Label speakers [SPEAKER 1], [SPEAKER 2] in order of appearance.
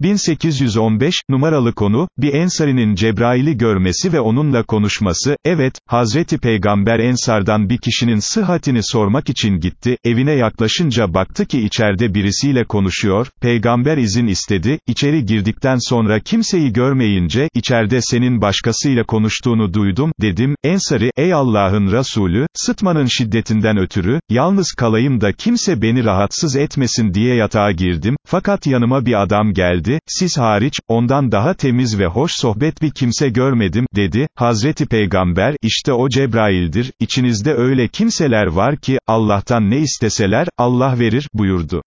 [SPEAKER 1] 1815, numaralı konu, bir Ensarinin Cebrail'i görmesi ve onunla konuşması, evet, Hazreti Peygamber Ensardan bir kişinin sıhhatini sormak için gitti, evine yaklaşınca baktı ki içeride birisiyle konuşuyor, Peygamber izin istedi, içeri girdikten sonra kimseyi görmeyince, içeride senin başkasıyla konuştuğunu duydum, dedim, Ensari, ey Allah'ın Resulü, sıtmanın şiddetinden ötürü, yalnız kalayım da kimse beni rahatsız etmesin diye yatağa girdim, fakat yanıma bir adam geldi, siz hariç, ondan daha temiz ve hoş sohbet bir kimse görmedim, dedi, Hazreti Peygamber, işte o Cebrail'dir, içinizde öyle kimseler var ki, Allah'tan ne isteseler, Allah verir, buyurdu.